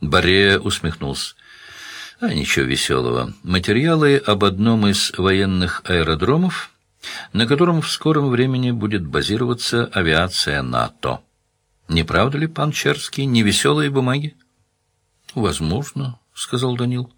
Баре усмехнулся. А ничего веселого. Материалы об одном из военных аэродромов, на котором в скором времени будет базироваться авиация НАТО. Не правда ли, пан Черский, невеселые бумаги? — Возможно, — сказал Данил.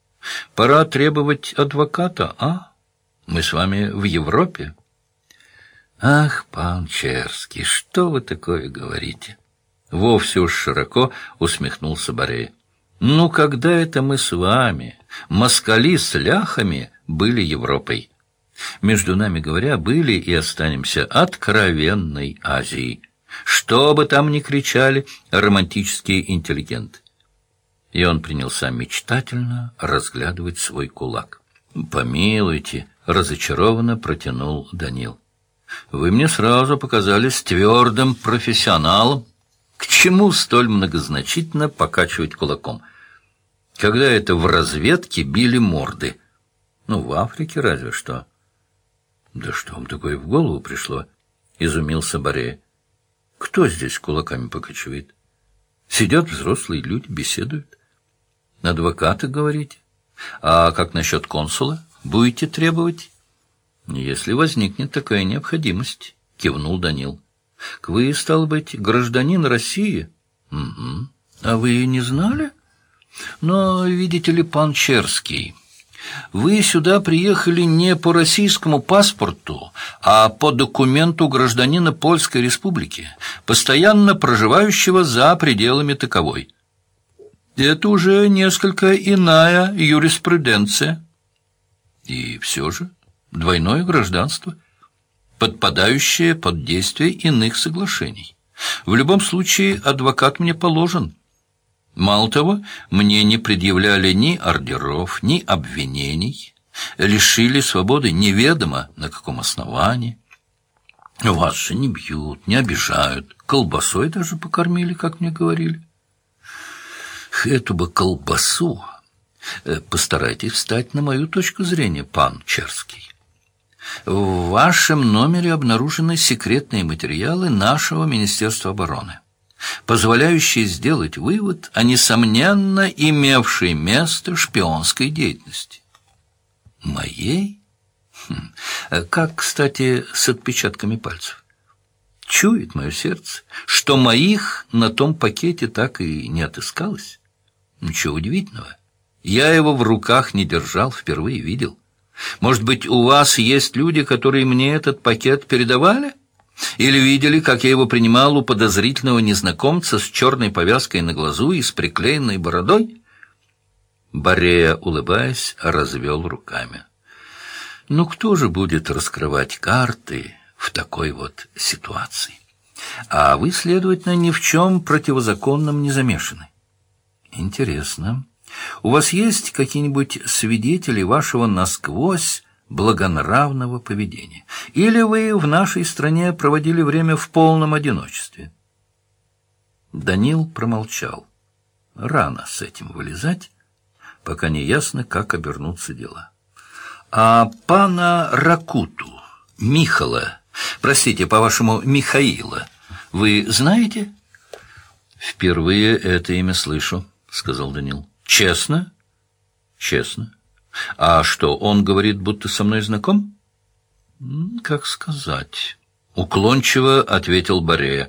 — Пора требовать адвоката, а? Мы с вами в Европе. — Ах, пан Черский, что вы такое говорите? Вовсе уж широко усмехнулся Борей. Ну, когда это мы с вами, москали с ляхами, были Европой? Между нами говоря, были и останемся откровенной Азией. Что бы там ни кричали романтические интеллигенты. И он принялся мечтательно разглядывать свой кулак. «Помилуйте», — разочарованно протянул Данил. «Вы мне сразу показались твердым профессионалом. К чему столь многозначительно покачивать кулаком? Когда это в разведке били морды? Ну, в Африке разве что». «Да что вам такое в голову пришло?» — изумился Борея. «Кто здесь кулаками покачивает? Сидят взрослые люди, беседуют. Адвокаты, говорите? А как насчет консула? Будете требовать?» «Если возникнет такая необходимость», — кивнул Данил. — Вы, стал быть, гражданин России? — Угу. А вы не знали? Но, видите ли, пан Черский, вы сюда приехали не по российскому паспорту, а по документу гражданина Польской Республики, постоянно проживающего за пределами таковой. Это уже несколько иная юриспруденция. И все же двойное гражданство — подпадающее под действие иных соглашений. В любом случае, адвокат мне положен. Мало того, мне не предъявляли ни ордеров, ни обвинений, лишили свободы неведомо на каком основании. Вас же не бьют, не обижают, колбасой даже покормили, как мне говорили. Эту бы колбасу э, постарайтесь встать на мою точку зрения, пан Черский. В вашем номере обнаружены секретные материалы нашего Министерства обороны, позволяющие сделать вывод о несомненно имевшей место шпионской деятельности. Моей? Хм. Как, кстати, с отпечатками пальцев? Чует мое сердце, что моих на том пакете так и не отыскалось. Ничего удивительного. Я его в руках не держал, впервые видел. Может быть, у вас есть люди, которые мне этот пакет передавали? Или видели, как я его принимал у подозрительного незнакомца с черной повязкой на глазу и с приклеенной бородой?» Борея, улыбаясь, развел руками. «Ну, кто же будет раскрывать карты в такой вот ситуации? А вы, следовательно, ни в чем противозаконном не замешаны. Интересно». У вас есть какие-нибудь свидетели вашего насквозь благонравного поведения? Или вы в нашей стране проводили время в полном одиночестве?» Данил промолчал. Рано с этим вылезать, пока не ясно, как обернутся дела. «А пана Ракуту, Михала, простите, по-вашему, Михаила, вы знаете?» «Впервые это имя слышу», — сказал Данил. Честно? Честно. А что, он говорит, будто со мной знаком? Как сказать... Уклончиво ответил Борея.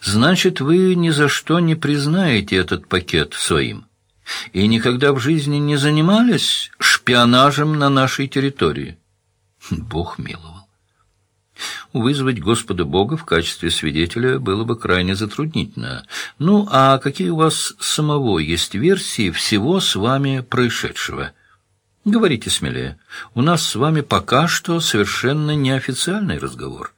«Значит, вы ни за что не признаете этот пакет своим и никогда в жизни не занимались шпионажем на нашей территории?» Бог миловал. Вызвать Господа Бога в качестве свидетеля было бы крайне затруднительно. Ну, а какие у вас самого есть версии всего с вами происшедшего? Говорите смелее. У нас с вами пока что совершенно неофициальный разговор.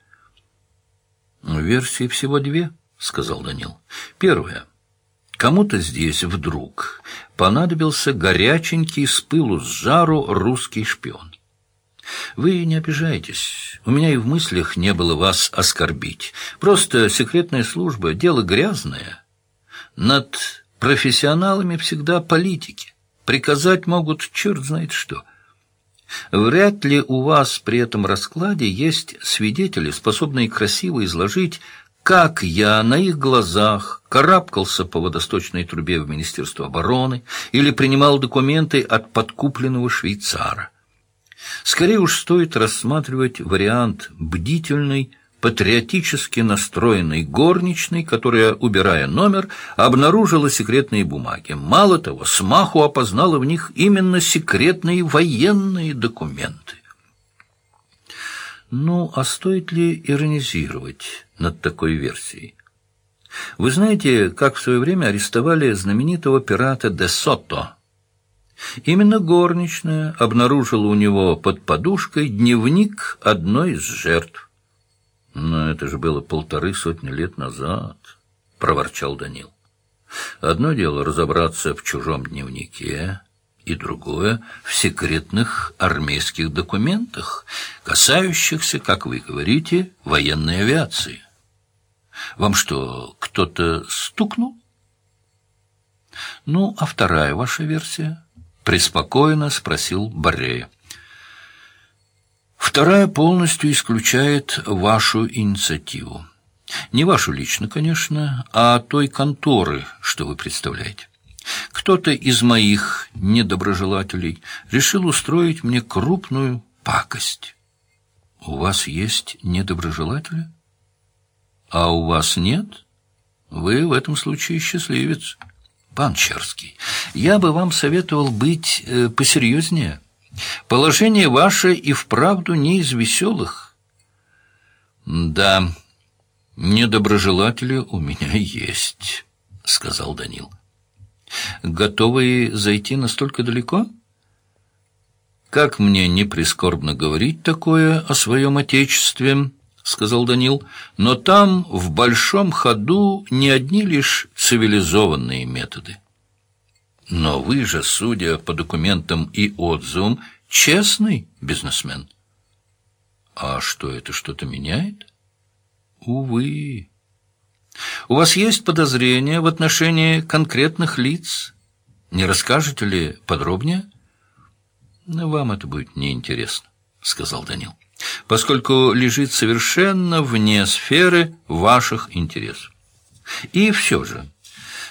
Версии всего две, сказал Данил. Первая. Кому-то здесь вдруг понадобился горяченький с пылу с жару русский шпион. Вы не обижайтесь. У меня и в мыслях не было вас оскорбить. Просто секретная служба — дело грязное. Над профессионалами всегда политики. Приказать могут черт знает что. Вряд ли у вас при этом раскладе есть свидетели, способные красиво изложить, как я на их глазах карабкался по водосточной трубе в Министерство обороны или принимал документы от подкупленного швейцара. Скорее уж стоит рассматривать вариант бдительной, патриотически настроенной горничной, которая, убирая номер, обнаружила секретные бумаги. Мало того, смаху опознала в них именно секретные военные документы. Ну, а стоит ли иронизировать над такой версией? Вы знаете, как в свое время арестовали знаменитого пирата де Сото? Именно горничная обнаружила у него под подушкой дневник одной из жертв. «Но это же было полторы сотни лет назад», — проворчал Данил. «Одно дело разобраться в чужом дневнике, и другое — в секретных армейских документах, касающихся, как вы говорите, военной авиации. Вам что, кто-то стукнул? Ну, а вторая ваша версия? Преспокойно спросил Баррея. Вторая полностью исключает вашу инициативу. Не вашу лично, конечно, а той конторы, что вы представляете. Кто-то из моих недоброжелателей решил устроить мне крупную пакость. У вас есть недоброжелатели? А у вас нет? Вы в этом случае счастливец. Пан Черский, я бы вам советовал быть э, посерьезнее. Положение ваше и вправду не из веселых. Да, недоброжелатели у меня есть, сказал Данил. Готовы зайти настолько далеко? Как мне не прискорбно говорить такое о своем отечестве, — сказал Данил, — но там в большом ходу не одни лишь цивилизованные методы. Но вы же, судя по документам и отзывам, честный бизнесмен. А что, это что-то меняет? Увы. У вас есть подозрения в отношении конкретных лиц? Не расскажете ли подробнее? Вам это будет неинтересно, сказал Данил, поскольку лежит совершенно вне сферы ваших интересов. И все же,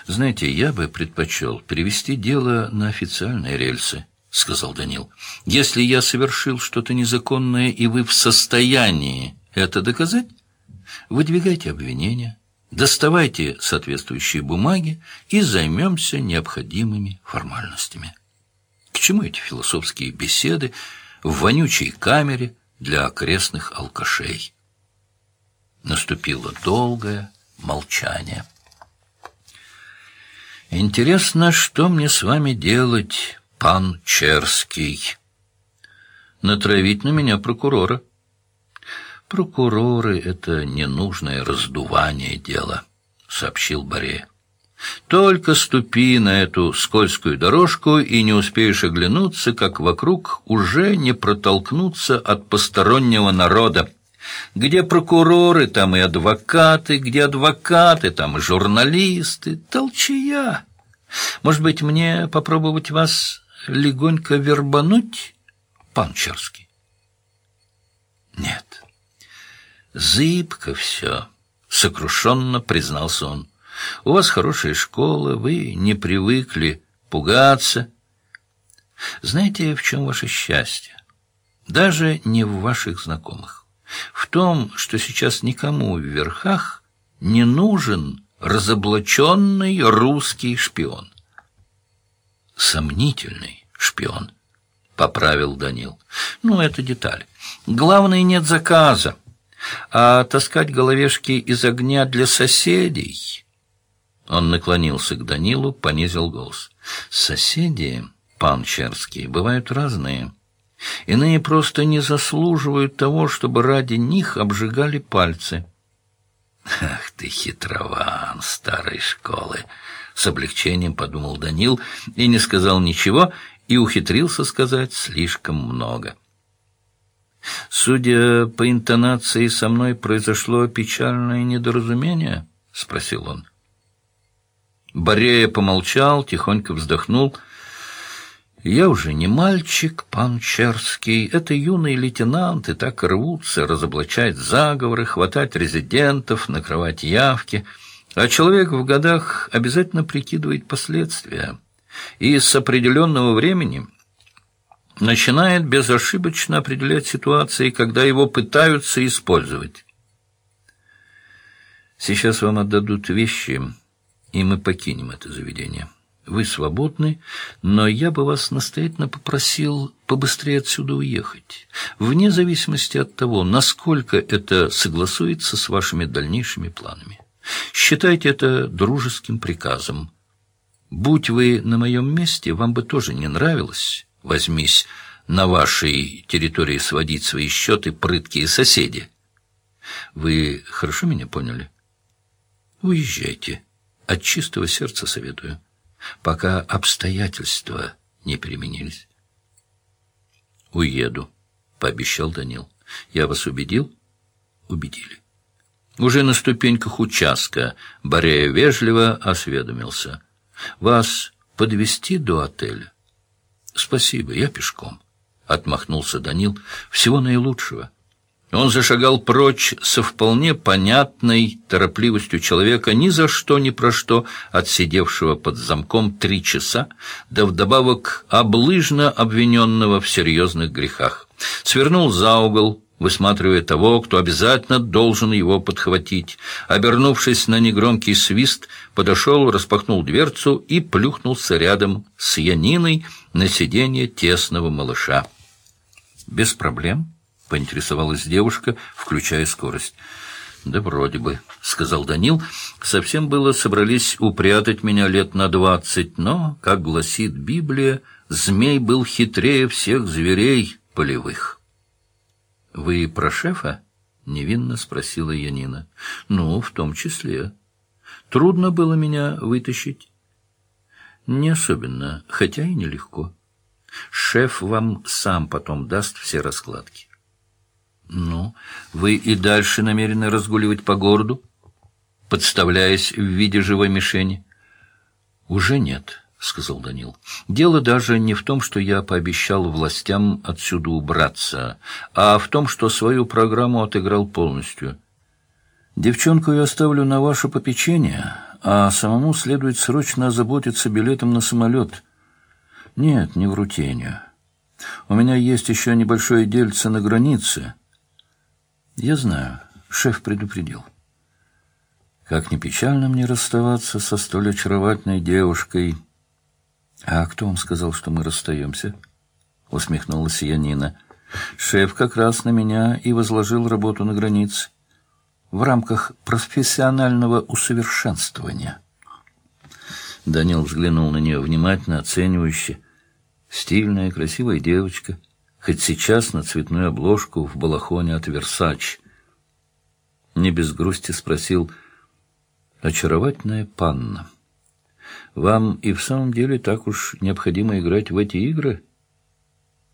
знаете, я бы предпочел перевести дело на официальные рельсы, сказал Данил. Если я совершил что-то незаконное, и вы в состоянии это доказать, выдвигайте обвинения Доставайте соответствующие бумаги и займемся необходимыми формальностями. К чему эти философские беседы в вонючей камере для окрестных алкашей? Наступило долгое молчание. «Интересно, что мне с вами делать, пан Черский?» «Натравить на меня прокурора». «Прокуроры — это ненужное раздувание дела», — сообщил Борея. «Только ступи на эту скользкую дорожку и не успеешь оглянуться, как вокруг уже не протолкнуться от постороннего народа. Где прокуроры, там и адвокаты, где адвокаты, там и журналисты. Толчая! Может быть, мне попробовать вас легонько вербануть, пан Черский?» «Нет». «Зыбко все», — сокрушенно признался он. «У вас хорошая школа, вы не привыкли пугаться. Знаете, в чем ваше счастье? Даже не в ваших знакомых. В том, что сейчас никому в верхах не нужен разоблаченный русский шпион. Сомнительный шпион, — поправил Данил. Ну, это деталь. Главное, нет заказа а таскать головешки из огня для соседей. Он наклонился к Данилу, понизил голос. Соседи, пан Черский, бывают разные. Иные просто не заслуживают того, чтобы ради них обжигали пальцы. «Ах ты, хитрован старой школы!» С облегчением подумал Данил и не сказал ничего, и ухитрился сказать слишком много. «Судя по интонации, со мной произошло печальное недоразумение?» — спросил он. Борея помолчал, тихонько вздохнул. Я уже не мальчик, пан Черский, это юные лейтенанты так рвутся разоблачать заговоры, хватать резидентов, накрывать явки, а человек в годах обязательно прикидывает последствия. И с определенного времени начинает безошибочно определять ситуации, когда его пытаются использовать. Сейчас вам отдадут вещи, и мы покинем это заведение. Вы свободны, но я бы вас настоятельно попросил побыстрее отсюда уехать, вне зависимости от того, насколько это согласуется с вашими дальнейшими планами. Считайте это дружеским приказом. Будь вы на моем месте, вам бы тоже не нравилось, возьмись на вашей территории сводить свои счеты прыткие соседи. Вы хорошо меня поняли? Уезжайте. От чистого сердца советую пока обстоятельства не переменились. «Уеду», — пообещал Данил. «Я вас убедил?» «Убедили». Уже на ступеньках участка Борея вежливо осведомился. «Вас подвести до отеля?» «Спасибо, я пешком», — отмахнулся Данил. «Всего наилучшего». Он зашагал прочь со вполне понятной торопливостью человека, ни за что, ни про что, отсидевшего под замком три часа, да вдобавок облыжно обвиненного в серьезных грехах. Свернул за угол, высматривая того, кто обязательно должен его подхватить. Обернувшись на негромкий свист, подошел, распахнул дверцу и плюхнулся рядом с Яниной на сиденье тесного малыша. «Без проблем?» Поинтересовалась девушка, включая скорость. «Да вроде бы», — сказал Данил. «Совсем было собрались упрятать меня лет на двадцать, но, как гласит Библия, змей был хитрее всех зверей полевых». «Вы про шефа?» — невинно спросила Янина. «Ну, в том числе. Трудно было меня вытащить?» «Не особенно, хотя и нелегко. Шеф вам сам потом даст все раскладки». Ну, вы и дальше намерены разгуливать по городу, подставляясь в виде живой мишени? Уже нет, сказал Данил. Дело даже не в том, что я пообещал властям отсюда убраться, а в том, что свою программу отыграл полностью. Девчонку я оставлю на ваше попечение, а самому следует срочно озаботиться билетом на самолет. Нет, не в рутению. У меня есть еще небольшое дельце на границе — я знаю, шеф предупредил. Как ни печально мне расставаться со столь очаровательной девушкой. А кто вам сказал, что мы расстаемся? Усмехнулась Янина. Шеф как раз на меня и возложил работу на границе. В рамках профессионального усовершенствования. Данил взглянул на нее внимательно, оценивающе. Стильная, красивая девочка — хоть сейчас на цветную обложку в балахоне от Версач. Не без грусти спросил, «Очаровательная панна, вам и в самом деле так уж необходимо играть в эти игры?»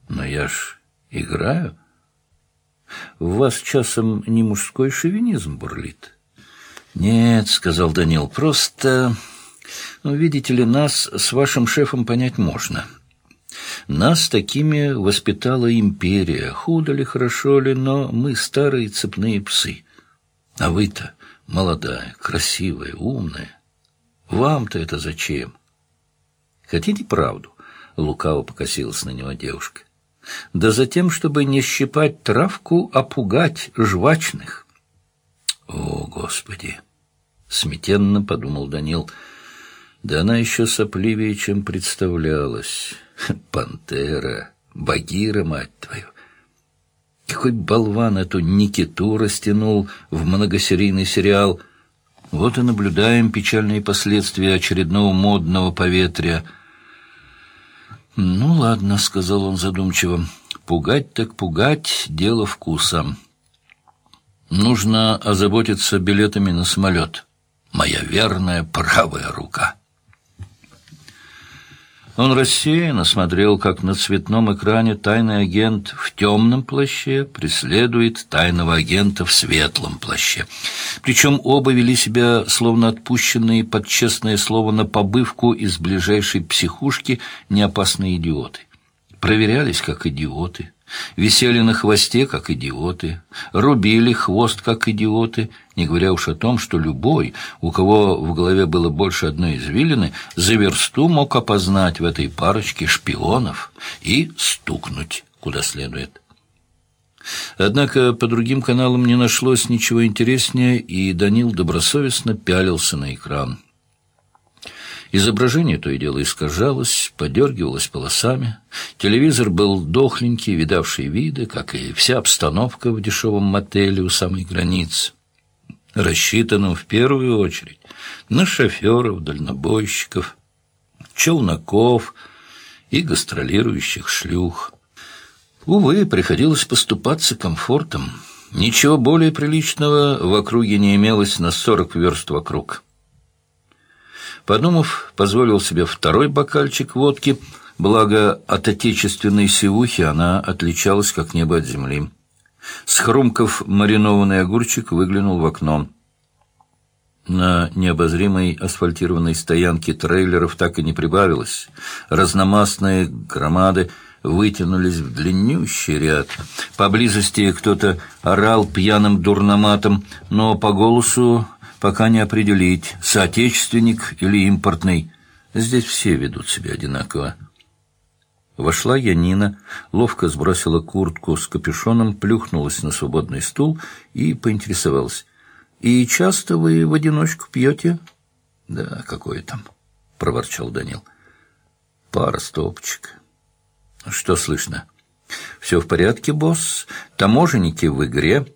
«Но я ж играю. В вас часом не мужской шовинизм бурлит?» «Нет», — сказал Данил, — «просто, ну, видите ли, нас с вашим шефом понять можно». Нас такими воспитала империя. Худо ли, хорошо ли, но мы старые цепные псы. А вы-то молодая, красивая, умная. Вам-то это зачем? Хотите правду? Лукаво покосилась на него девушка. Да затем, чтобы не щипать травку, а пугать жвачных. О, Господи! Смятенно подумал Данил. Да она еще сопливее, чем представлялась. Пантера, Багира, мать твою. Какой болван эту Никиту растянул в многосерийный сериал. Вот и наблюдаем печальные последствия очередного модного поветрия. «Ну, ладно», — сказал он задумчиво, — «пугать так пугать — дело вкуса. Нужно озаботиться билетами на самолет. Моя верная правая рука». Он рассеянно смотрел, как на цветном экране тайный агент в темном плаще преследует тайного агента в светлом плаще. Причем оба вели себя, словно отпущенные под честное слово на побывку из ближайшей психушки неопасные идиоты. Проверялись, как идиоты. Висели на хвосте, как идиоты, рубили хвост, как идиоты, не говоря уж о том, что любой, у кого в голове было больше одной извилины, за версту мог опознать в этой парочке шпионов и стукнуть куда следует. Однако по другим каналам не нашлось ничего интереснее, и Данил добросовестно пялился на экран. Изображение то и дело искажалось, подергивалось полосами. Телевизор был дохленький, видавший виды, как и вся обстановка в дешевом мотеле у самой границы. Рассчитанном в первую очередь на шоферов, дальнобойщиков, челноков и гастролирующих шлюх. Увы, приходилось поступаться комфортом. Ничего более приличного в округе не имелось на сорок верст вокруг. Подумав, позволил себе второй бокальчик водки, благо от отечественной сивухи она отличалась как небо от земли. Схрумков маринованный огурчик выглянул в окно. На необозримой асфальтированной стоянке трейлеров так и не прибавилось. Разномастные громады вытянулись в длиннющий ряд. Поблизости кто-то орал пьяным дурноматом, но по голосу пока не определить, соотечественник или импортный. Здесь все ведут себя одинаково. Вошла Янина, ловко сбросила куртку с капюшоном, плюхнулась на свободный стул и поинтересовалась. «И часто вы в одиночку пьете?» «Да, какое там», — проворчал Данил. «Пара стопочек». «Что слышно?» «Все в порядке, босс. Таможенники в игре».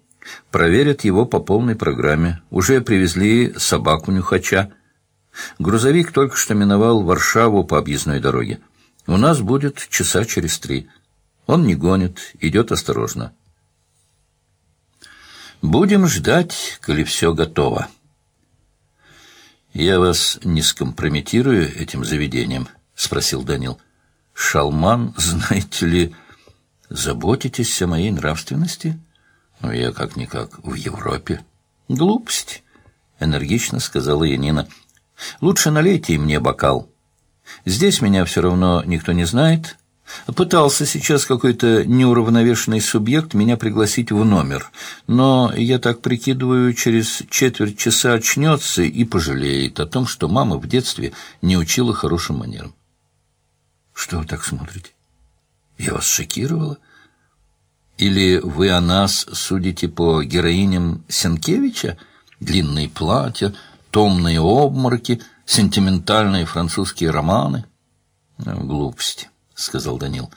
Проверят его по полной программе. Уже привезли собаку-нюхача. Грузовик только что миновал Варшаву по объездной дороге. У нас будет часа через три. Он не гонит, идет осторожно. Будем ждать, коли все готово. «Я вас не скомпрометирую этим заведением?» — спросил Данил. «Шалман, знаете ли, заботитесь о моей нравственности?» Но я как-никак в Европе. Глупость, энергично сказала Янина. Лучше налейте мне бокал. Здесь меня все равно никто не знает. Пытался сейчас какой-то неуравновешенный субъект меня пригласить в номер, но, я так прикидываю, через четверть часа очнется и пожалеет о том, что мама в детстве не учила хорошим манерам. Что вы так смотрите? Я вас шокировала? — или вы о нас судите по героиням Сенкевича? Длинные платья, томные обмороки, сентиментальные французские романы? Ну, глупости, — сказал Данил.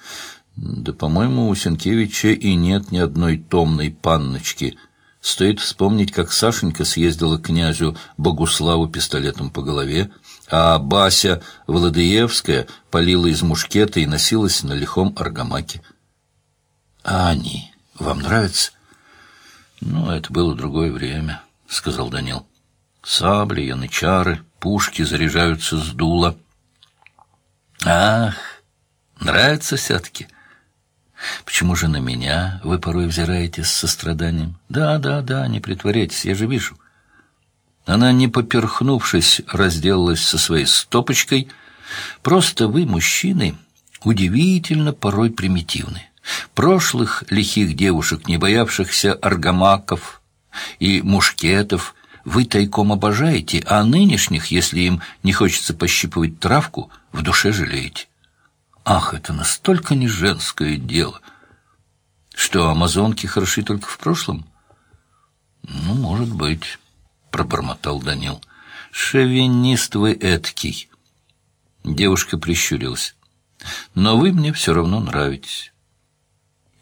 Да, по-моему, у Сенкевича и нет ни одной томной панночки. Стоит вспомнить, как Сашенька съездила к князю Богуславу пистолетом по голове, а Бася Владыевская полила из мушкета и носилась на лихом аргамаке. А они вам нравятся? Ну, это было другое время, сказал Данил. Сабли, янычары, пушки заряжаются с дула. Ах, нравится все-таки. Почему же на меня вы порой взираете с состраданием? Да, да, да, не притворяйтесь, я же вижу. Она, не поперхнувшись, разделалась со своей стопочкой. Просто вы, мужчины, удивительно порой примитивны. Прошлых лихих девушек, не боявшихся аргамаков и мушкетов, вы тайком обожаете, а нынешних, если им не хочется пощипывать травку, в душе жалеете. Ах, это настолько не женское дело. Что, амазонки хороши только в прошлом? Ну, может быть, пробормотал Данил. Шовинист вы эткий. Девушка прищурилась. Но вы мне все равно нравитесь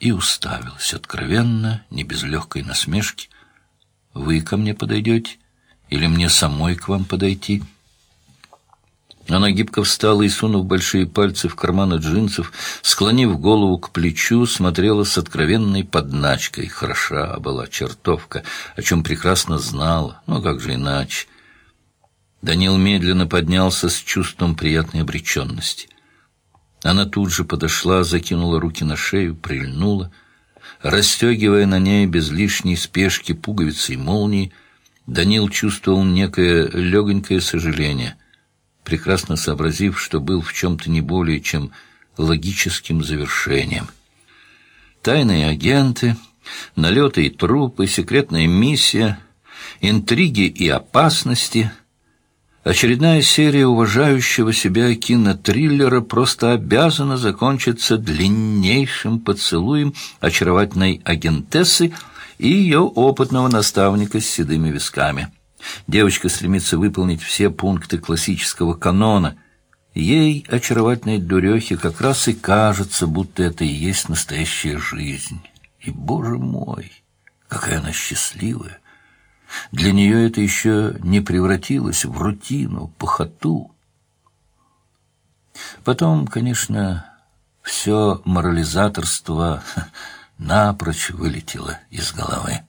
и уставилась откровенно, не без легкой насмешки. «Вы ко мне подойдете? Или мне самой к вам подойти?» Она гибко встала и, сунув большие пальцы в карманы джинсов, склонив голову к плечу, смотрела с откровенной подначкой. Хороша была чертовка, о чем прекрасно знала, но как же иначе. Данил медленно поднялся с чувством приятной обреченности. Она тут же подошла, закинула руки на шею, прильнула. Расстегивая на ней без лишней спешки пуговицы и молнии, Данил чувствовал некое легонькое сожаление, прекрасно сообразив, что был в чем-то не более чем логическим завершением. Тайные агенты, налеты и трупы, секретная миссия, интриги и опасности — Очередная серия уважающего себя кинотриллера просто обязана закончиться длиннейшим поцелуем очаровательной агентессы и ее опытного наставника с седыми висками. Девочка стремится выполнить все пункты классического канона. Ей, очаровательной дурехе, как раз и кажется, будто это и есть настоящая жизнь. И, боже мой, какая она счастливая! Для нее это еще не превратилось в рутину, похоту. Потом, конечно, все морализаторство напрочь вылетело из головы.